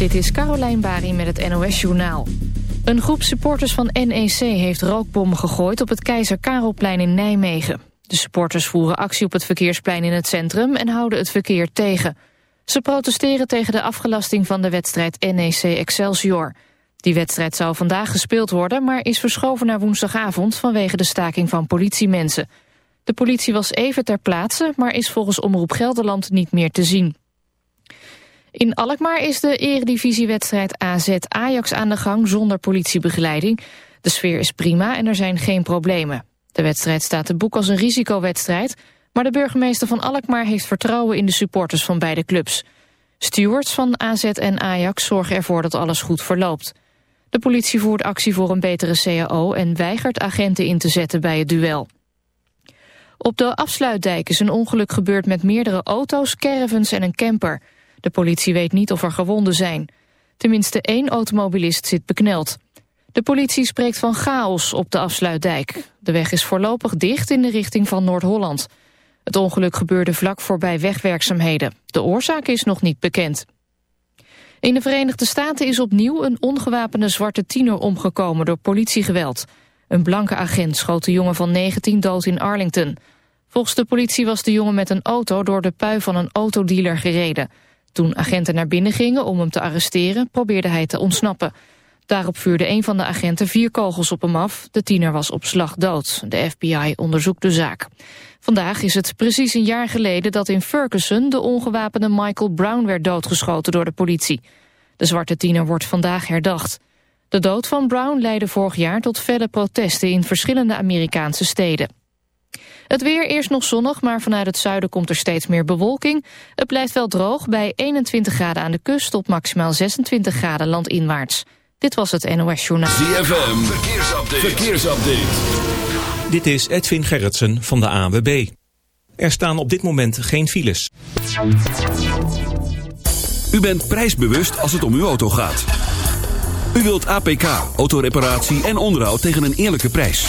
Dit is Carolijn Bari met het NOS Journaal. Een groep supporters van NEC heeft rookbommen gegooid op het Keizer Karelplein in Nijmegen. De supporters voeren actie op het verkeersplein in het centrum en houden het verkeer tegen. Ze protesteren tegen de afgelasting van de wedstrijd NEC Excelsior. Die wedstrijd zou vandaag gespeeld worden, maar is verschoven naar woensdagavond vanwege de staking van politiemensen. De politie was even ter plaatse, maar is volgens Omroep Gelderland niet meer te zien. In Alkmaar is de eredivisiewedstrijd AZ-Ajax aan de gang zonder politiebegeleiding. De sfeer is prima en er zijn geen problemen. De wedstrijd staat te boek als een risicowedstrijd... maar de burgemeester van Alkmaar heeft vertrouwen in de supporters van beide clubs. Stewards van AZ en Ajax zorgen ervoor dat alles goed verloopt. De politie voert actie voor een betere CAO en weigert agenten in te zetten bij het duel. Op de afsluitdijk is een ongeluk gebeurd met meerdere auto's, caravans en een camper... De politie weet niet of er gewonden zijn. Tenminste één automobilist zit bekneld. De politie spreekt van chaos op de afsluitdijk. De weg is voorlopig dicht in de richting van Noord-Holland. Het ongeluk gebeurde vlak voorbij wegwerkzaamheden. De oorzaak is nog niet bekend. In de Verenigde Staten is opnieuw een ongewapende zwarte tiener omgekomen door politiegeweld. Een blanke agent schoot de jongen van 19 dood in Arlington. Volgens de politie was de jongen met een auto door de pui van een autodealer gereden. Toen agenten naar binnen gingen om hem te arresteren, probeerde hij te ontsnappen. Daarop vuurde een van de agenten vier kogels op hem af. De tiener was op slag dood. De FBI onderzoekt de zaak. Vandaag is het precies een jaar geleden dat in Ferguson... de ongewapende Michael Brown werd doodgeschoten door de politie. De zwarte tiener wordt vandaag herdacht. De dood van Brown leidde vorig jaar tot felle protesten... in verschillende Amerikaanse steden. Het weer eerst nog zonnig, maar vanuit het zuiden komt er steeds meer bewolking. Het blijft wel droog bij 21 graden aan de kust tot maximaal 26 graden landinwaarts. Dit was het NOS Journaal. ZFM, verkeersupdate. verkeersupdate. Dit is Edwin Gerritsen van de AWB. Er staan op dit moment geen files. U bent prijsbewust als het om uw auto gaat. U wilt APK, autoreparatie en onderhoud tegen een eerlijke prijs.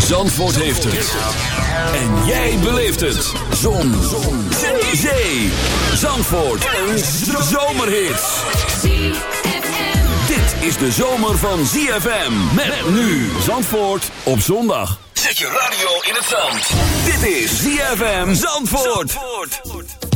Zandvoort heeft het. En jij beleeft het. Zon. Zon. Zee. Zee. Zandvoort. Een zomerhit. Dit is de zomer van ZFM. Met nu Zandvoort op zondag. Zet je radio in het zand. Dit is ZFM Zandvoort. Zandvoort.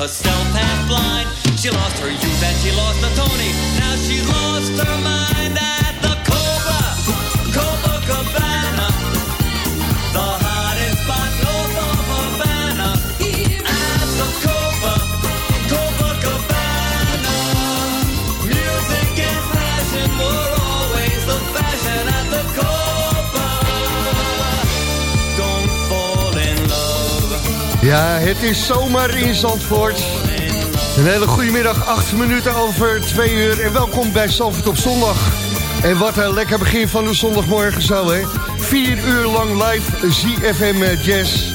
Drinks herself half blind. She lost her youth and she lost her Tony. Now she lost het is zomer in Zandvoort. Een hele goede middag, 8 minuten over 2 uur. En welkom bij Zandvoort op zondag. En wat een lekker begin van de zondagmorgen zo, hè. 4 uur lang live ZFM eh, Jazz.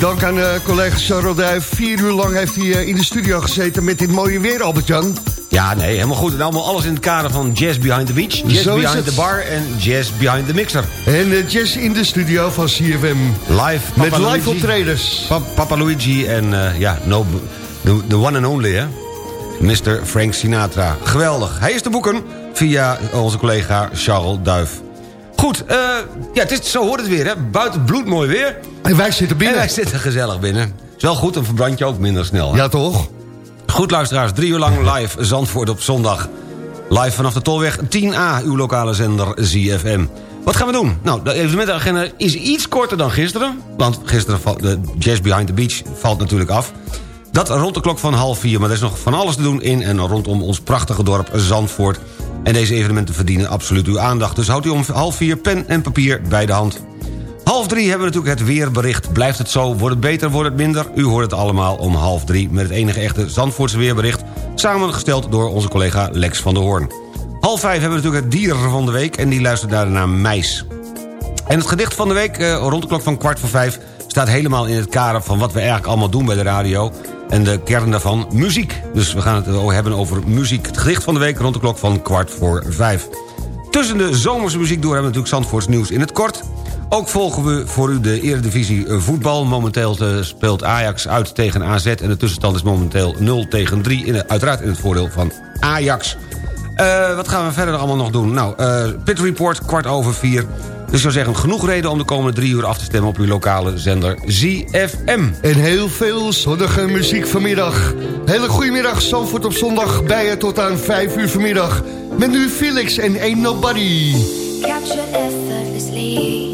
Dank aan uh, collega Charles. 4 uur lang heeft hij eh, in de studio gezeten met dit mooie weer, Albert-Jan. Ja, nee, helemaal goed. En allemaal alles in het kader van Jazz Behind the Beach, Jazz Zo Behind the Bar en Jazz Behind the Mixer. En eh, Jazz in de studio van CFM. Live. Met Papa live Luigi. optredens. Pa- Papa Luigi en eh, ja, no, the, the one and only, hè. Mr. Frank Sinatra. Geweldig. Hij is te boeken via onze collega Charles Duif. Goed, eh, ja, het is, zo hoort het weer, hè. Buiten bloedmooi weer. En wij zitten En binnen. wij zitten gezellig binnen. Is wel goed, dan verbrand je ook minder snel. hè? Ja, toch? Goed luisteraars, drie uur lang live Zandvoort op zondag. Live vanaf de Tolweg 10A, uw lokale zender ZFM. Wat gaan we doen? Nou, de evenementenagenda is iets korter dan gisteren. Want gisteren valt de Jazz Behind the Beach valt natuurlijk af. Dat rond de klok van half vier. Maar er is nog van alles te doen in en rondom ons prachtige dorp Zandvoort. En deze evenementen verdienen absoluut uw aandacht. Dus houdt u om half vier pen en papier bij de hand. Half drie hebben we natuurlijk het weerbericht. Blijft het zo? Wordt het beter? Wordt het minder? U hoort het allemaal om half drie... met het enige echte Zandvoortse weerbericht... samengesteld door onze collega Lex van der Hoorn. Half vijf hebben we natuurlijk het dier van de week... en die luistert daarna Meis. En het gedicht van de week, eh, rond de klok van kwart voor vijf... staat helemaal in het kader van wat we eigenlijk allemaal doen bij de radio... en de kern daarvan, muziek. Dus we gaan het hebben over muziek. Het gedicht van de week rond de klok van kwart voor vijf. Tussen de zomerse muziek door hebben we natuurlijk Zandvoorts nieuws in het kort. Ook volgen we voor u de Eredivisie eh, voetbal. Momenteel eh, speelt Ajax uit tegen AZ... en de tussenstand is momenteel 0 tegen 3. In, het- uiteraard in het voordeel van Ajax. Eh, wat gaan we verder allemaal nog doen? Nou, eh Pit Report, kwart over vier. Dus ik zou zeggen, genoeg reden om de komende drie uur af te stemmen... op uw lokale zender ZFM. En heel veel zonnige muziek vanmiddag. Hele goedemiddag, Zandvoort op zondag. Bij je tot aan 5 uur vanmiddag. Met nu Felix en Ain't Nobody. Captured effortlessly,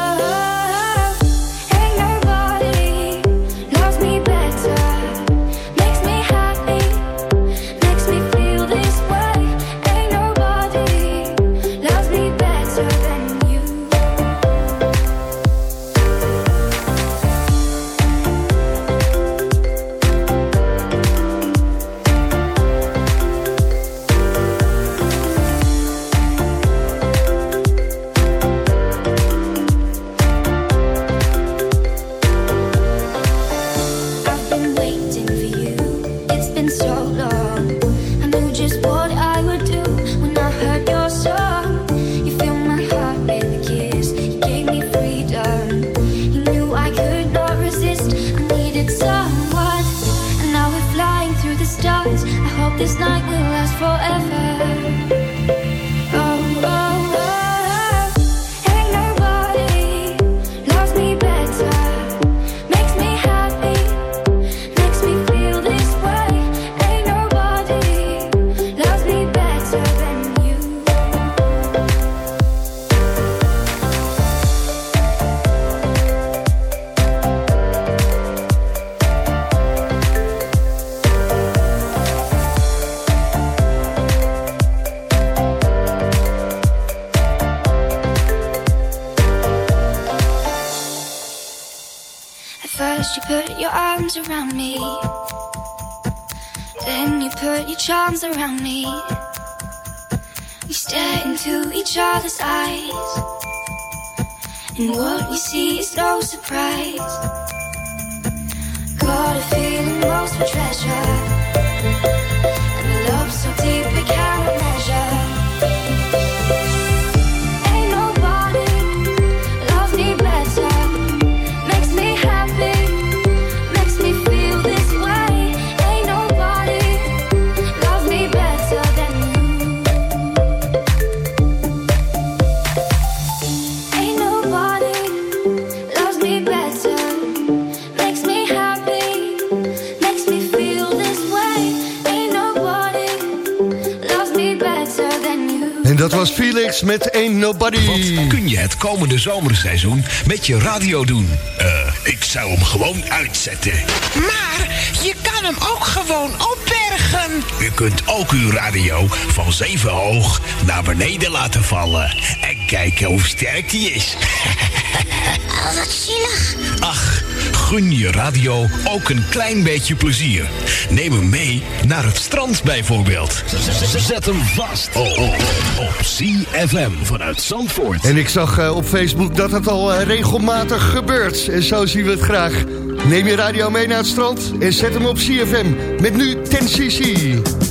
Dat was Felix met Ain't Nobody. Wat kun je het komende zomerseizoen met je radio doen? Eh, ik zou hem gewoon uitzetten. Maar je kan hem ook gewoon opbergen. U kunt ook uw radio van zeven hoog naar beneden laten vallen. En kijken hoe sterk die is. Oh, wat zielig. Ach, gun je radio ook een klein beetje plezier. Neem hem mee naar het strand bijvoorbeeld. Zet hem vast oh, oh, op CFM vanuit Zandvoort. En ik zag eh, op Facebook dat het al eh, regelmatig gebeurt. En zo zien we het graag. Neem je radio mee naar het strand en zet hem op CFM. Met nu 10cc.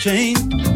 Chain.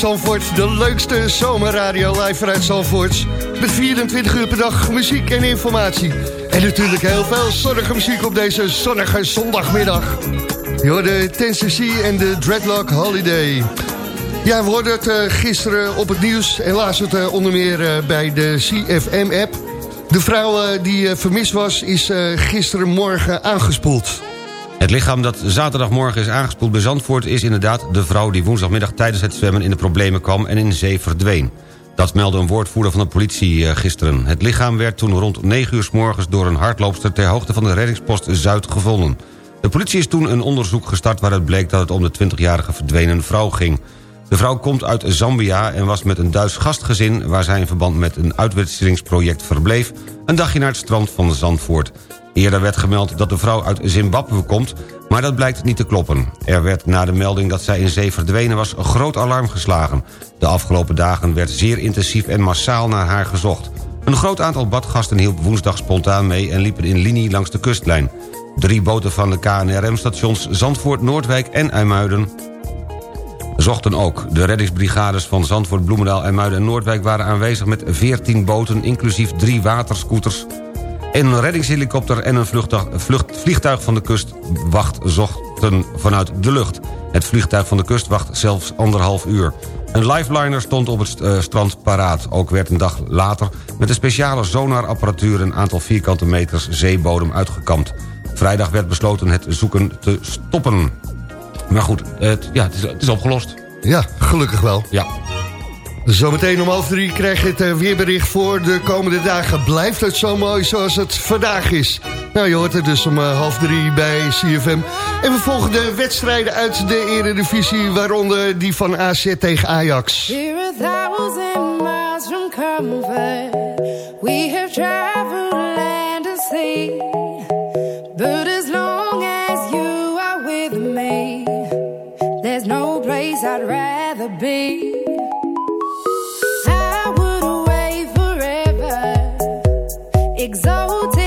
Zandvoort, de leukste zomerradio live vanuit Zandvoort. Met 24 uur per dag muziek en informatie. En natuurlijk heel veel zonnige muziek op deze zonnige zondagmiddag. Je hoorde Tennessee en de Dreadlock Holiday. Ja, we hoorden het eh, gisteren op het nieuws en laatst het eh, onder meer eh, bij de CFM-app. De vrouw die vermist was, is gisterenmorgen aangespoeld. Het lichaam dat zaterdagmorgen is aangespoeld bij Zandvoort... is inderdaad de vrouw die woensdagmiddag tijdens het zwemmen in de problemen kwam... en in zee verdween. Dat meldde een woordvoerder van de politie eh, gisteren. Het lichaam werd toen rond 9 uur s morgens door een hardloopster... ter hoogte van de reddingspost Zuid gevonden. De politie is toen een onderzoek gestart waaruit bleek dat het om de 20-jarige verdwenen vrouw ging. De vrouw komt uit Zambia en was met een Duits gastgezin... waar zij in verband met een uitwisselingsproject verbleef... een dagje naar het strand van Zandvoort. Eerder werd gemeld dat de vrouw uit Zimbabwe komt... maar dat blijkt niet te kloppen. Er werd na de melding dat zij in zee verdwenen was... een groot alarm geslagen. De afgelopen dagen werd zeer intensief en massaal naar haar gezocht. Een groot aantal badgasten hielp woensdag spontaan mee... en liepen in linie langs de kustlijn. Drie boten van de KNRM-stations Zandvoort, Noordwijk en IJmuiden zochten ook. De reddingsbrigades van Zandvoort, Bloemendaal, IJmuiden en Noordwijk... waren aanwezig met 14 boten, inclusief drie waterscooters... een reddingshelikopter en een vluchtdag- vlucht, vliegtuig van de kustwacht zochten vanuit de lucht. Het vliegtuig van de kustwacht zelfs anderhalf uur. Een lifeliner stond op het eh, strand paraat. Ook werd een dag later met een speciale sonarapparatuur... een aantal vierkante meters zeebodem uitgekampt. Vrijdag werd besloten het zoeken te stoppen. Maar goed, het, ja, het, is, het is opgelost. Ja, gelukkig wel. Ja. Zometeen om half drie krijg je het eh, weerbericht voor de komende dagen. Blijft het zo mooi zoals het vandaag is? Nou, je hoort het dus om eh, half drie bij CFM. En we volgen de wedstrijden uit de Eredivisie... waaronder die van AZ tegen Ajax. We're a thousand miles from comfort. We have traveled land and sea. But as long as you are with me, there's no place I'd rather be. Exalted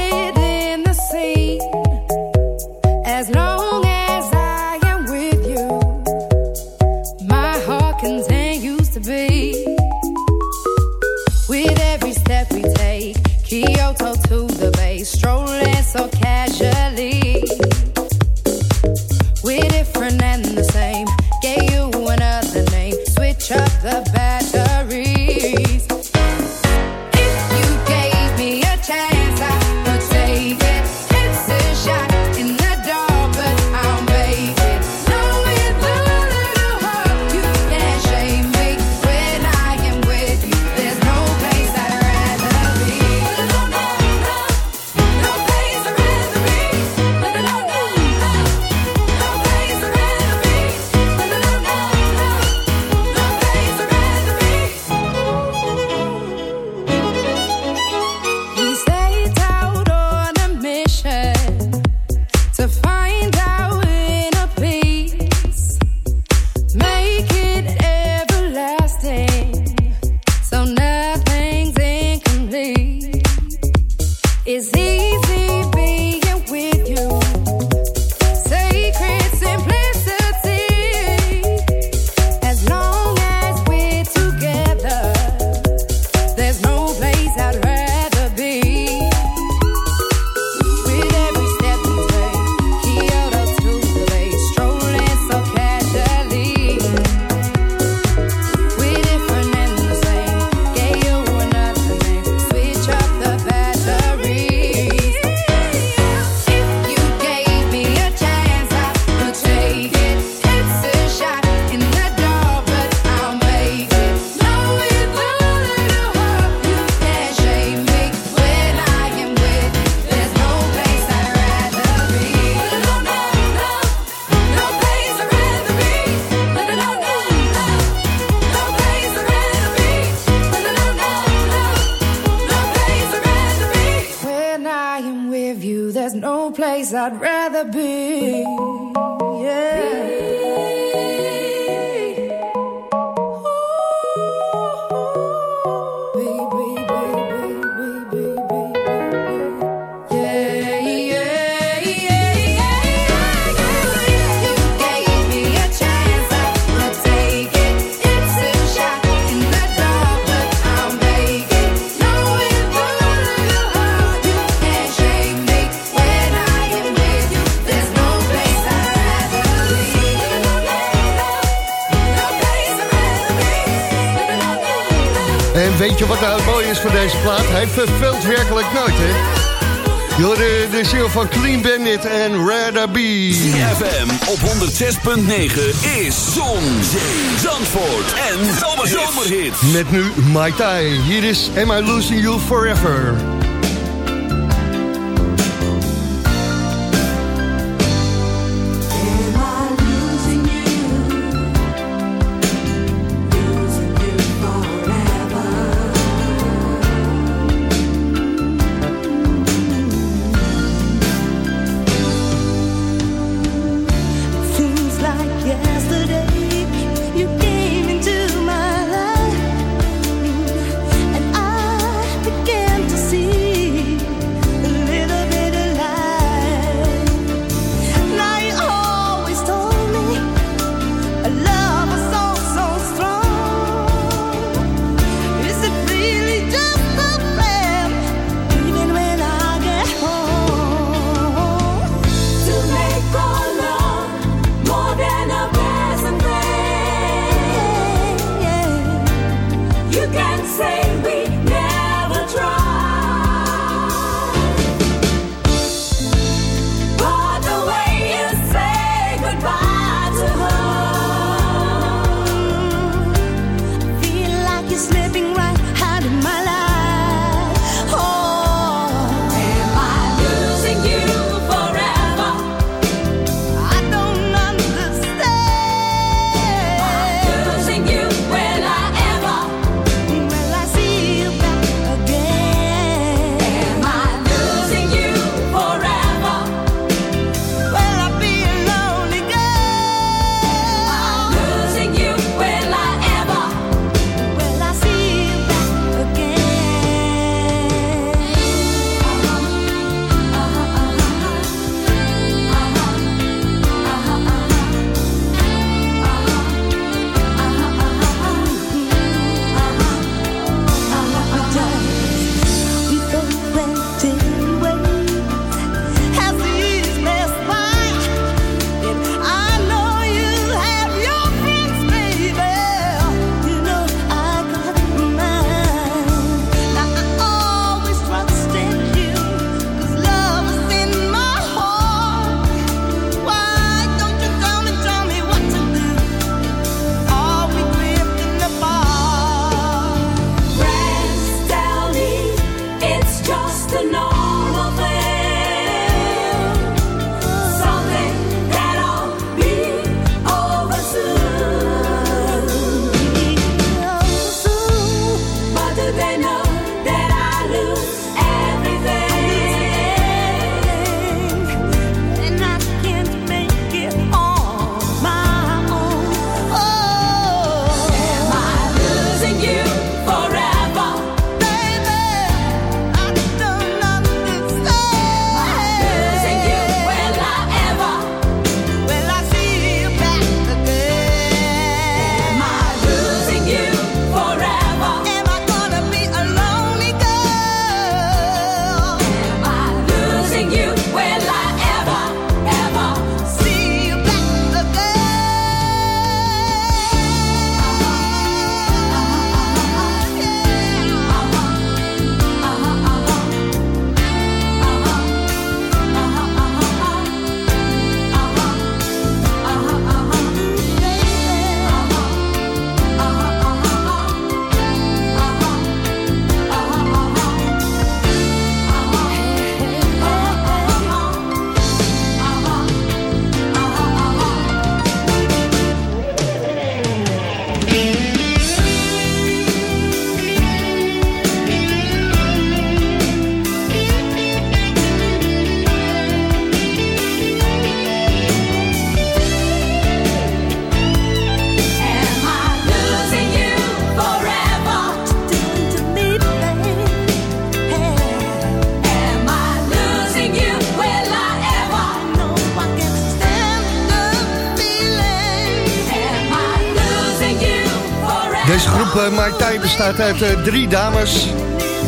weet je wat nou het mooie is van deze plaat? Hij vervult werkelijk nooit, hè? Door de, de ziel van Clean Bandit en Rare B. FM op 106.9 is Zon, Zee, Zandvoort en Zomerhits. Met nu My Thai. Hier is Am I Losing You Forever. Bestaat uit eh, drie dames.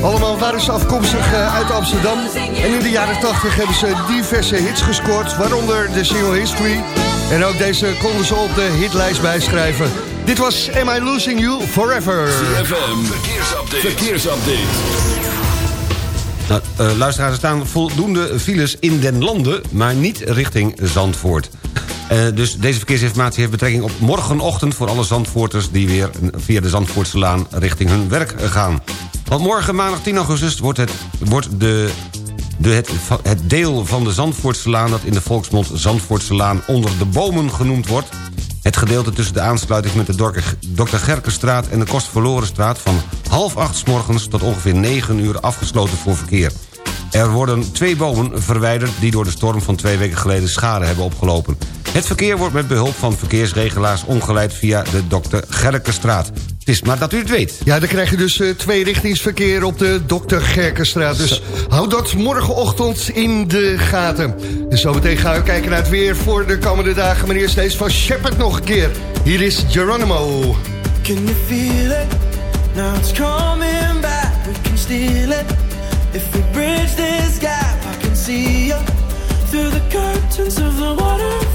Allemaal waren ze afkomstig eh, uit Amsterdam. En in de jaren 80 hebben ze diverse hits gescoord, waaronder de single History. En ook deze konden ze op de hitlijst bijschrijven. Dit was Am I Losing You Forever. CFM, verkeersupdate. verkeersupdate. Nou, eh, luisteraars, er staan voldoende files in den landen... maar niet richting Zandvoort. Eh, dus deze verkeersinformatie heeft betrekking op morgenochtend... voor alle Zandvoorters die weer via de Zandvoortse Laan richting hun werk gaan. Want morgen, maandag 10 augustus, wordt, het, wordt de, de, het, het deel van de Zandvoortse Laan... dat in de volksmond Zandvoortse Laan onder de bomen genoemd wordt... Het gedeelte tussen de aansluiting met de. Dr. Gerkenstraat en de Kostverlorenstraat... van half acht 's morgens tot ongeveer 9 uur afgesloten voor verkeer. Er worden twee bomen verwijderd die door de storm van twee weken geleden schade hebben opgelopen. Het verkeer wordt met behulp van verkeersregelaars omgeleid via de Dr. Gerkenstraat. Het is maar dat u het weet. Ja, dan krijg je dus uh, tweerichtingsverkeer op de Dr. Gerkenstraat. Dus houd dat morgenochtend in de gaten. Dus zometeen gaan we kijken naar het weer voor de komende dagen. Maar eerst deze van Shepard nog een keer. Hier is Geronimo. Can you feel it? Now it's coming back. We can steal it. If we bridge this gap, I can see you through the curtains of the waterfall.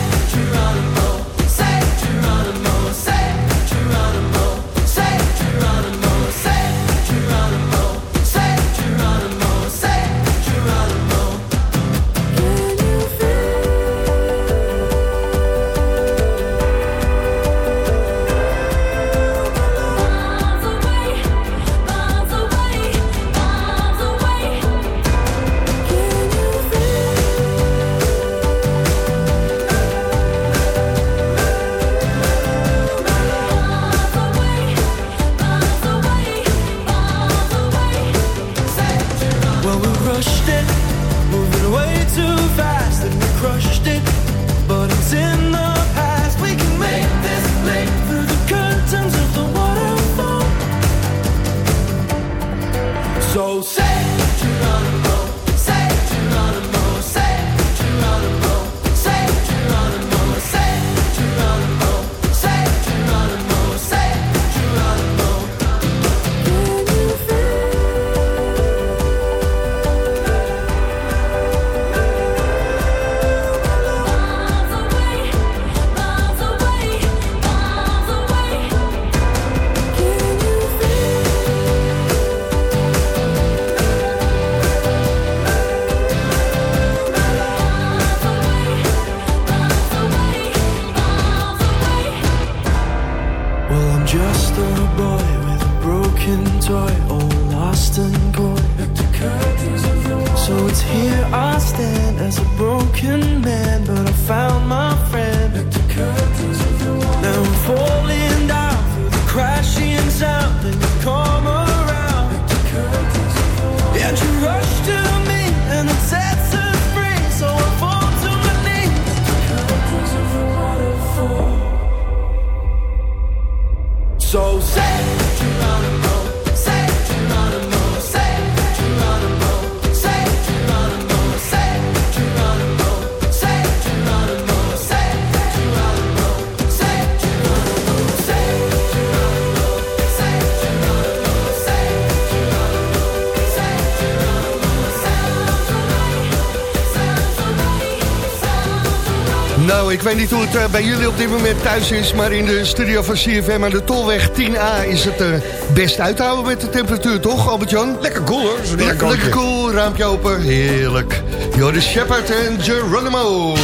ik weet niet hoe het eh, bij jullie op dit moment thuis is... maar in de studio van CFM aan de Tolweg 10A... is het eh, best uithouden met de temperatuur, toch, Albert-Jan? Lekker cool, hoor. Lekker, lekker cool, raampje open, heerlijk. Joris Shepard en Geronimo.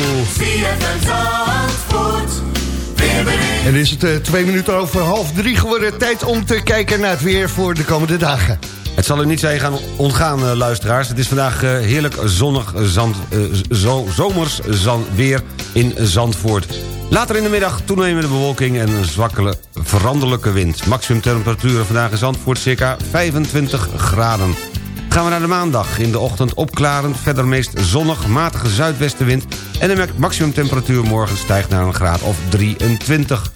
En is het eh, twee minuten over half drie geworden. Tijd om te kijken naar het weer voor de komende dagen. Het zal u niet zijn gaan ontgaan, eh, luisteraars. Het is vandaag eh, heerlijk zonnig zand, eh, zo, zomers zand, weer in Zandvoort. Later in de middag toenemende bewolking en een zwakke veranderlijke wind. Maximum temperaturen vandaag in Zandvoort circa 25 graden. Gaan we naar de maandag. In de ochtend opklarend, verder meest zonnig, matige zuidwestenwind... en de maximum temperatuur morgen stijgt naar een graad of 23.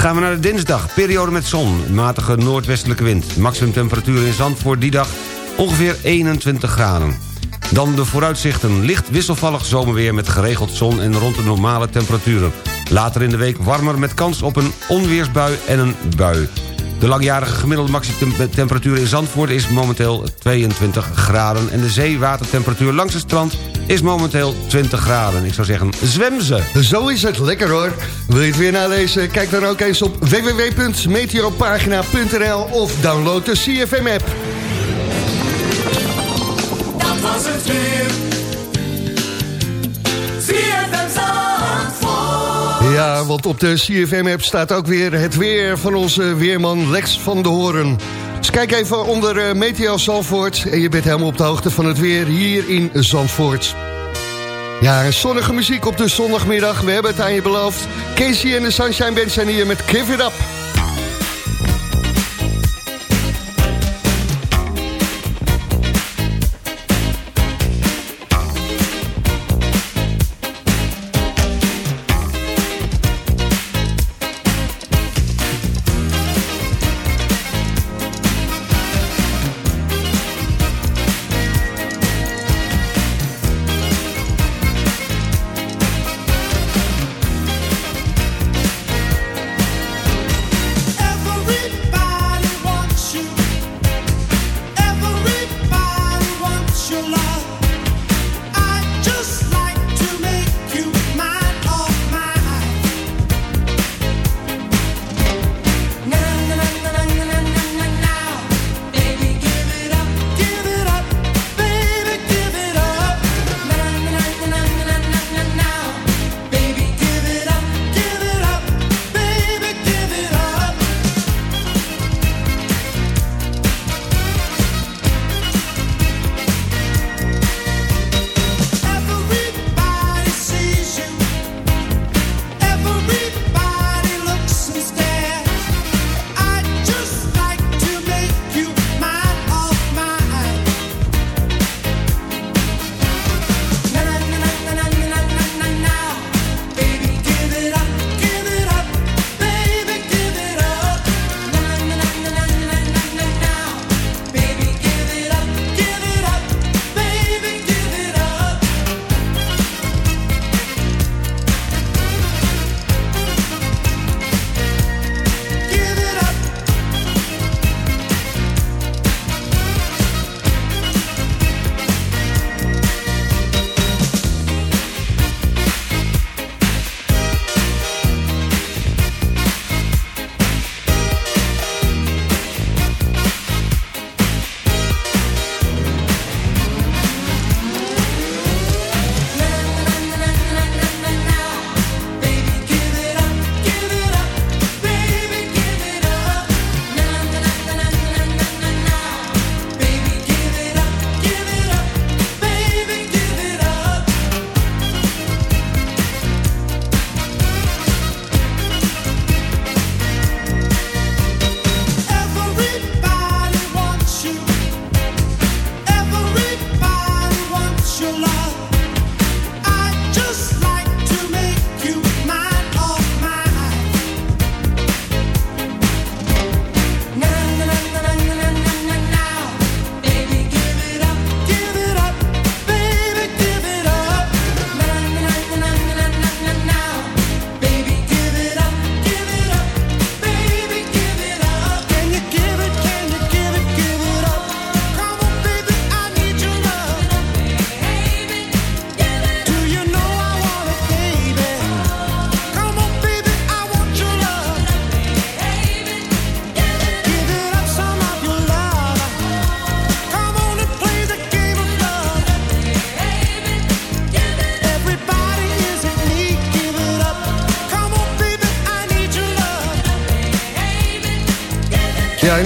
Gaan we naar de dinsdag. Periode met zon, matige noordwestelijke wind. Maximum temperatuur in Zandvoort die dag ongeveer 21 graden. Dan de vooruitzichten. Licht wisselvallig zomerweer met geregeld zon en rond de normale temperaturen. Later in de week warmer met kans op een onweersbui en een bui. De langjarige gemiddelde maximumtemperatuur in Zandvoort is momenteel 22 graden... en de zeewatertemperatuur langs het strand is momenteel 20 graden. Ik zou zeggen, zwem ze! Zo is het, lekker hoor. Wil je het weer nalezen? Kijk dan ook eens op www.meteopagina.nl of download de CFM-app. Dat was het weer. Ja, want op de CFM-app staat ook weer het weer van onze weerman Lex van de Hoorn. Dus kijk even onder eh, Meteo Zandvoort en je bent helemaal op de hoogte van het weer hier in Zandvoort. Ja, zonnige muziek op de zondagmiddag. We hebben het aan je beloofd. Casey en de Sunshine Band zijn hier met Give It Up.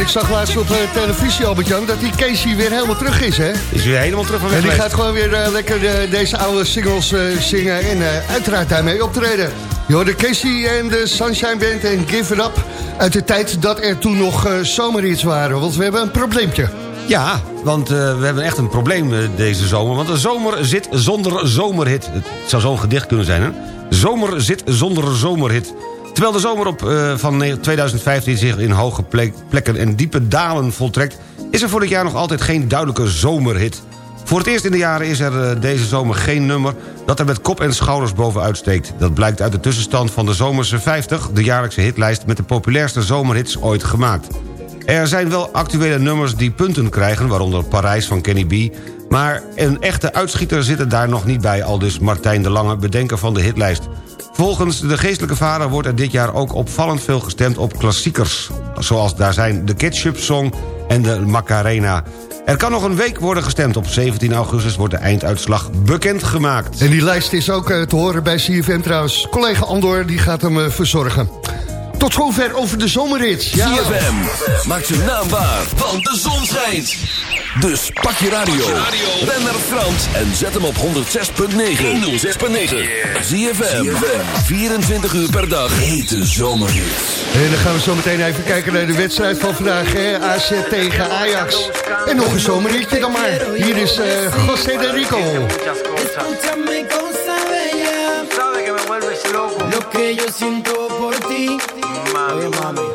Ik zag laatst op eh, televisie, Albert-Jan, dat die Casey weer helemaal terug is, hè? Is weer helemaal terug van weg En die gaat gewoon weer eh, lekker eh, deze oude singles zingen en uiteraard daarmee optreden. Je hoorde Casey en de Sunshine Band en Give It Up uit de tijd dat er toen nog zomerhits waren. Want we hebben een probleempje. Ja, want we hebben echt een probleem deze zomer. Want de zomer zit zonder zomerhit. Het zou zo'n gedicht kunnen zijn, hè? Zomer zit zonder zomerhit. Terwijl de zomer op, eh, van 2015 zich in hoge plek- plekken en diepe dalen voltrekt... is er voor dit jaar nog altijd geen duidelijke zomerhit. Voor het eerst in de jaren is er eh, deze zomer geen nummer... dat er met kop en schouders bovenuit steekt. Dat blijkt uit de tussenstand van de Zomerse 50... de jaarlijkse hitlijst met de populairste zomerhits ooit gemaakt. Er zijn wel actuele nummers die punten krijgen... waaronder Parijs van Kenny B... maar een echte uitschieter zit er daar nog niet bij... al dus Martijn de Lange, bedenker van de hitlijst. Volgens de geestelijke vader wordt er dit jaar ook opvallend veel gestemd op klassiekers. Zoals daar zijn de Ketchup Song en de Macarena. Er kan nog een week worden gestemd. Op 17 augustus wordt de einduitslag bekendgemaakt. En die lijst is ook eh, te horen bij CFM trouwens. Collega Andor die gaat hem eh, verzorgen. Tot zover over de zomerrits. Ja, ZFM maakt zijn naam waar, want de zon schijnt. Dus pak je radio, ren naar Frans en zet hem op 106.9. 106.9. ZFM, 24 uur per dag. Hete zomerhits. En dan gaan we zo meteen even kijken naar de wedstrijd van vandaag. Hè? AZ tegen Ajax. En nog een zomerritje dan maar. Hier is eh José de Rico. Vuelves loco. Lo que yo siento por ti. Mami, mami.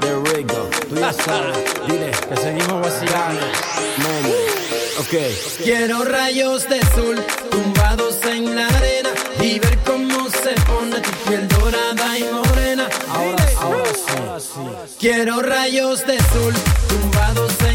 De Rico. Tú ya sabes. Dile que seguimos vacilando. Mami. Ok. Quiero rayos de sol tumbados en la arena y ver cómo se pone tu piel dorada y morena. Ahora, ahora sí. Quiero rayos de sol tumbados en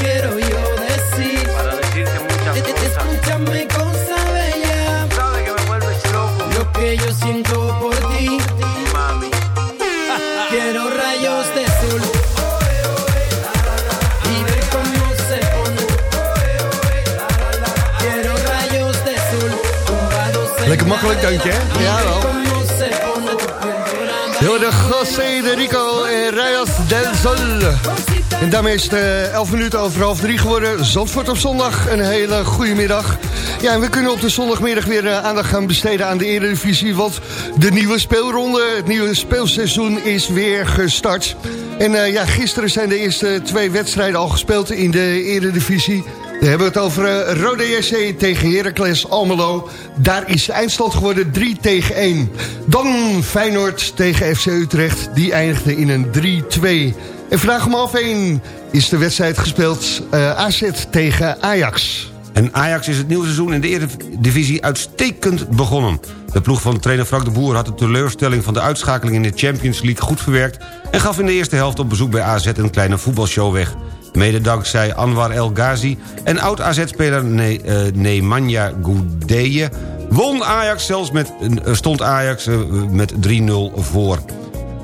quiero yo decir. para decirte muchas cosas. Escúchame, cosa bella. Sabes que me vuelves loco. Lo que yo siento por ti. Mami. Quiero rayos de sol. Y ver cómo se pone. Quiero rayos de sol. Tumbados en Lekker makkelijk, dank je, Ja, wel. De José de Rico en Rayos del. En daarmee is het eh, 11 minuten over half drie geworden. Zandvoort op zondag, een hele goede middag. Ja, en we kunnen op de zondagmiddag weer eh, aandacht gaan besteden aan de Eredivisie. Want de nieuwe speelronde, het nieuwe speelseizoen is weer gestart. En eh, ja, gisteren zijn de eerste twee wedstrijden al gespeeld in de Eredivisie. We hebben het over eh, Rode JC tegen Heracles Almelo. Daar is eindstand geworden 3 tegen 1. Dan Feyenoord tegen FC Utrecht. Die eindigde in een 3-2. En vandaag om half 1 is de wedstrijd gespeeld. eh, AZ tegen Ajax. En Ajax is het nieuwe seizoen in de Eredivisie uitstekend begonnen. De ploeg van trainer Frank de Boer had de teleurstelling van de uitschakeling in de Champions League goed verwerkt... en gaf in de eerste helft op bezoek bij AZ een kleine voetbalshow weg. Mede dankzij Anwar El Ghazi en oud-AZ-speler ne eh, Nemanja Goudeye... won Ajax zelfs met, eh, stond Ajax eh, met 3-0 voor.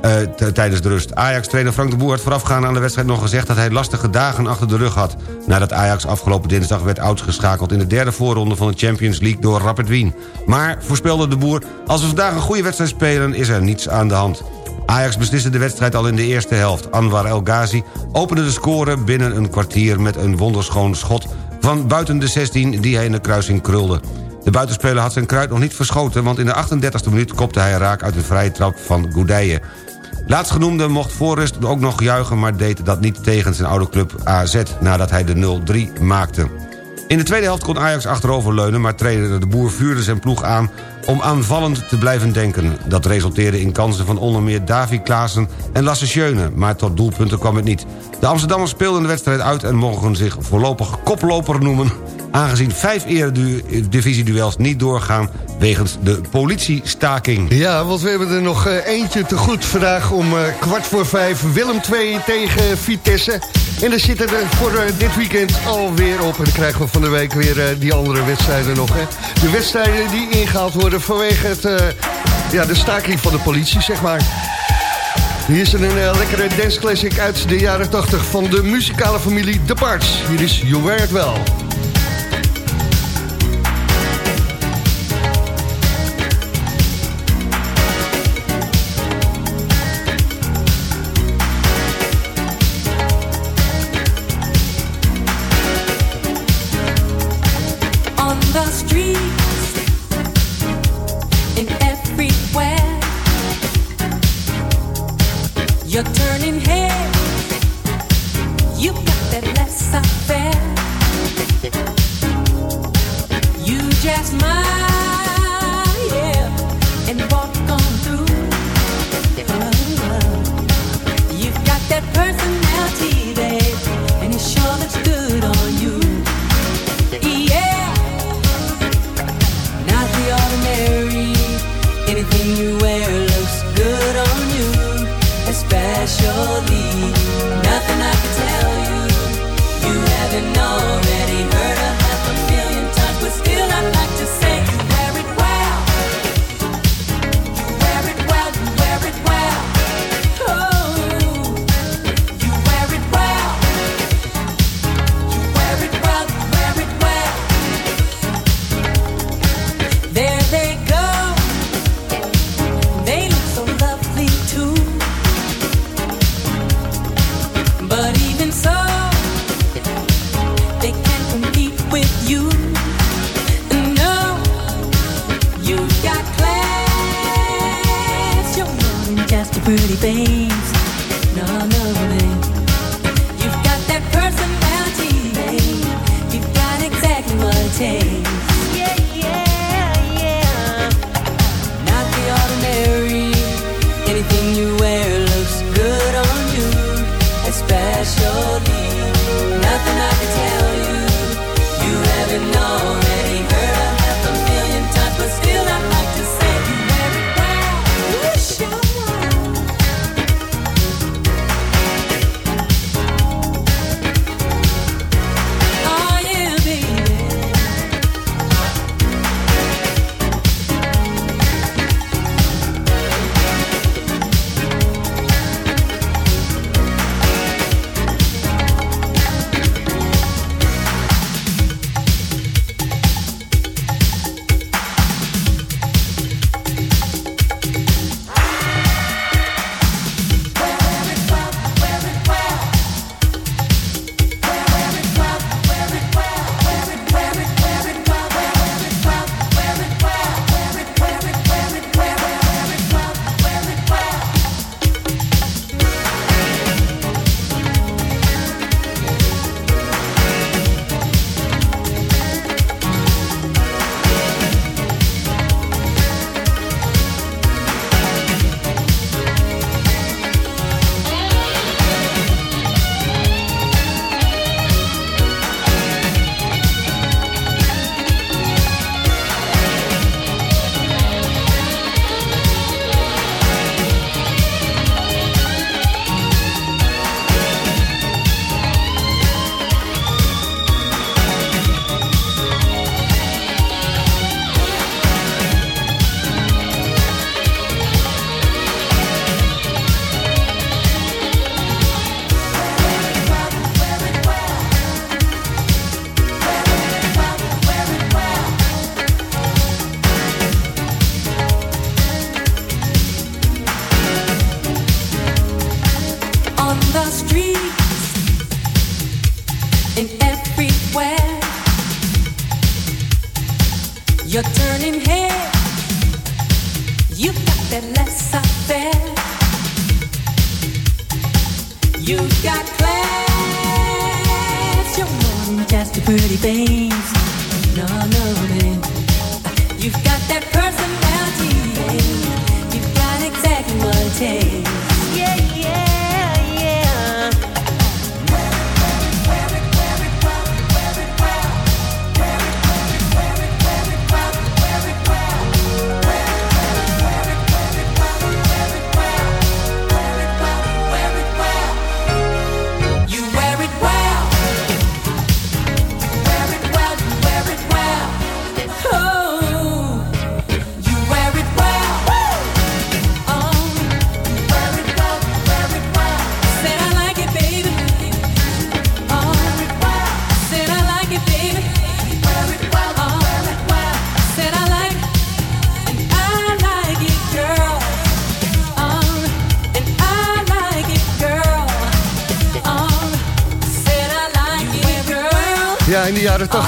Eh, tijdens de rust. Ajax-trainer Frank de Boer had voorafgaand aan de wedstrijd nog gezegd... dat hij lastige dagen achter de rug had. Nadat Ajax afgelopen dinsdag werd uitgeschakeld... in de derde voorronde van de Champions League door Rapid Wien. Maar, voorspelde de Boer... als we vandaag een goede wedstrijd spelen, is er niets aan de hand. Ajax besliste de wedstrijd al in de eerste helft. Anwar El Ghazi opende de score binnen een kwartier... met een wonderschoon schot van buiten de 16 die hij in de kruising krulde. De buitenspeler had zijn kruid nog niet verschoten... want in de 38e minuut kopte hij raak uit een vrije trap van Goudeje. Laatstgenoemde mocht voor rust ook nog juichen... maar deed dat niet tegen zijn oude club AZ... nadat hij de 0-3 maakte. In de tweede helft kon Ajax achteroverleunen... maar trainer de Boer vuurde zijn ploeg aan om aanvallend te blijven denken. Dat resulteerde in kansen van onder meer Davy Klaassen en Lasse Schöne... maar tot doelpunten kwam het niet. De Amsterdammers speelden de wedstrijd uit... en mogen zich voorlopig koploper noemen... aangezien vijf eredivisie-duels niet doorgaan... wegens de politiestaking. Ja, want we hebben er nog eh, eentje te goed vandaag om eh, kwart voor vijf. Willem 2 tegen Vitesse. En daar zitten er voor eh, dit weekend alweer op. En dan krijgen we van de week weer die andere wedstrijden nog. Hè. De wedstrijden die ingehaald worden vanwege het, eh, ja, de staking van de politie, zeg maar. Hier is een eh, lekkere dance classic uit de jaren 80 van de muzikale familie The Parts. Hier is You Wear Well.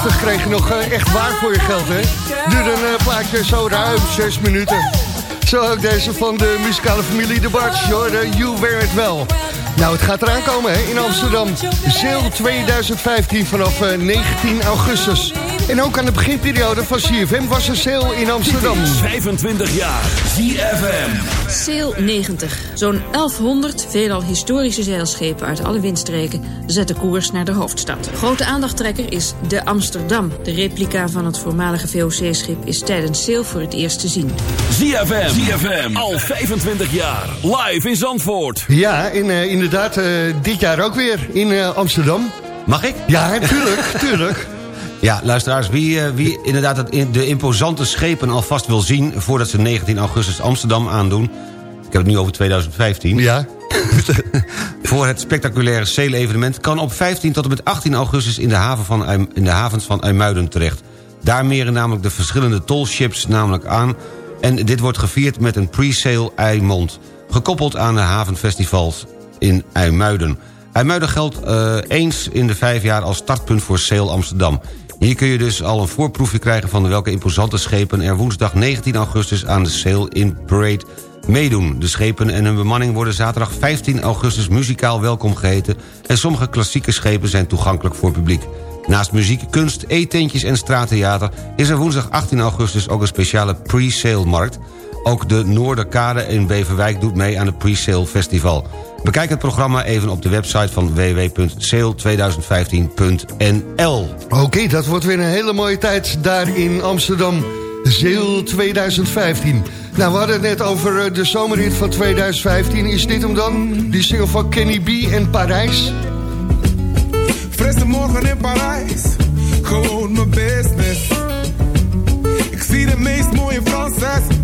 80 kreeg je nog eh, echt waar voor je geld, hè? Duurde een eh, plaatje zo ruim 6 minuten. Zo ook deze van de muzikale familie De Barts, hoorde You Wear It Well. Nou, het gaat eraan komen hè, in Amsterdam. Zeel 2015 vanaf eh, 19 augustus. En ook aan de beginperiode van CFM was er sale in Amsterdam. 25 jaar. ZFM. Sail 90. Zo'n 1100 veelal historische zeilschepen uit alle windstreken zetten koers naar de hoofdstad. Grote aandachttrekker is de Amsterdam. De replica van het voormalige VOC-schip is tijdens Sail voor het eerst te zien. ZFM. ZFM. Al 25 jaar. Live in Zandvoort. Ja, en eh, inderdaad, eh, dit jaar ook weer in eh, Amsterdam. Mag ik? Ja, tuurlijk, tuurlijk. Ja, luisteraars, wie, eh, wie inderdaad de imposante schepen alvast wil zien... voordat ze 19 augustus Amsterdam aandoen... ik heb het nu over 2015... Ja. voor het spectaculaire zeelevenement... kan op 15 tot en met 18 augustus in de, haven van, in de havens van IJmuiden terecht. Daar meren namelijk de verschillende tollships namelijk aan... en dit wordt gevierd met een pre-sale IJmond... gekoppeld aan de havenfestivals in IJmuiden. IJmuiden geldt eh, eens in de vijf jaar als startpunt voor Sail Amsterdam. Hier kun je dus al een voorproefje krijgen van welke imposante schepen... er woensdag 19 augustus aan de Sail in Parade meedoen. De schepen en hun bemanning worden zaterdag 15 augustus muzikaal welkom geheten... en sommige klassieke schepen zijn toegankelijk voor publiek. Naast muziek, kunst, eetentjes en straattheater... is er woensdag 18 augustus ook een speciale pre-sale markt. Ook de Noorderkade in Beverwijk doet mee aan het pre-sale festival. Bekijk het programma even op de website van www.sale2015.nl. Oké, dat wordt weer een hele mooie tijd daar in Amsterdam. Zeel 2015. Nou, we hadden het net over eh, de zomerrit van 2015. Is dit hem dan? Die single van Kenny B en Parijs? Frisse morgen in Parijs, gewoon mijn business. Ik zie de meest mooie Franses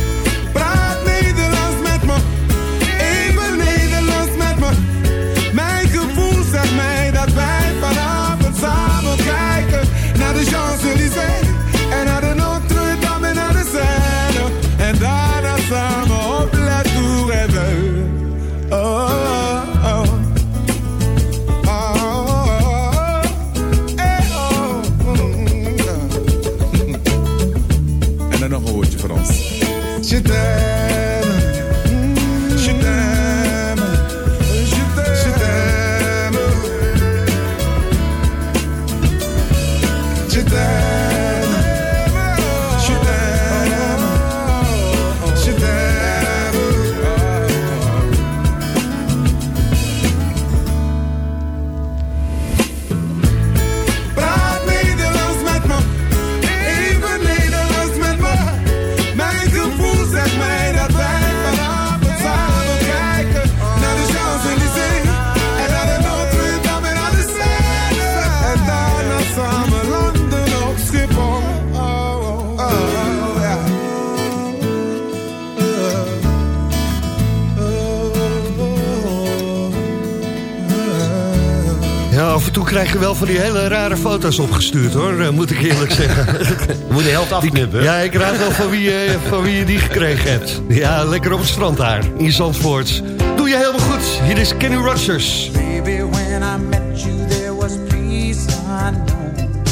krijg je wel van die hele rare foto's opgestuurd, hoor. eh, moet ik eerlijk zeggen. Moet de helft afknippen. Ja, ik raad wel van wie, je, van wie je die gekregen hebt. Ja, lekker op het strand daar, in Zandvoort. Doe je helemaal goed. Hier is Kenny Rogers. Baby, when I met you, there was peace unknown.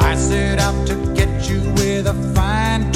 I set out to get you with a fine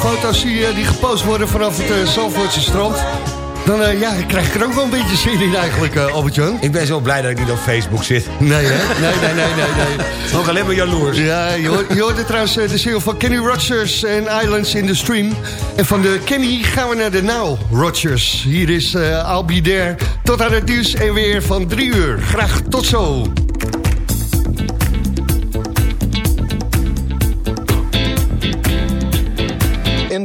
foto's zie eh, die gepost worden vanaf het uh, Zandvoortse strand... dan eh, ja, krijg ik er ook wel een beetje zin in eigenlijk, eh, Albert-Jan. Ik ben zo blij dat ik niet op Facebook zit. Nee, hè? Nee, nee, nee, nee. nee. Ook alleen maar jaloers. Ja, je hoort, je hoorde trouwens eh, de single van Kenny Rogers en Islands in the Stream. En van de Kenny gaan we naar de Now Rogers. Hier is eh I'll Be There. Tot aan het nieuws en weer van drie uur. Graag tot zo.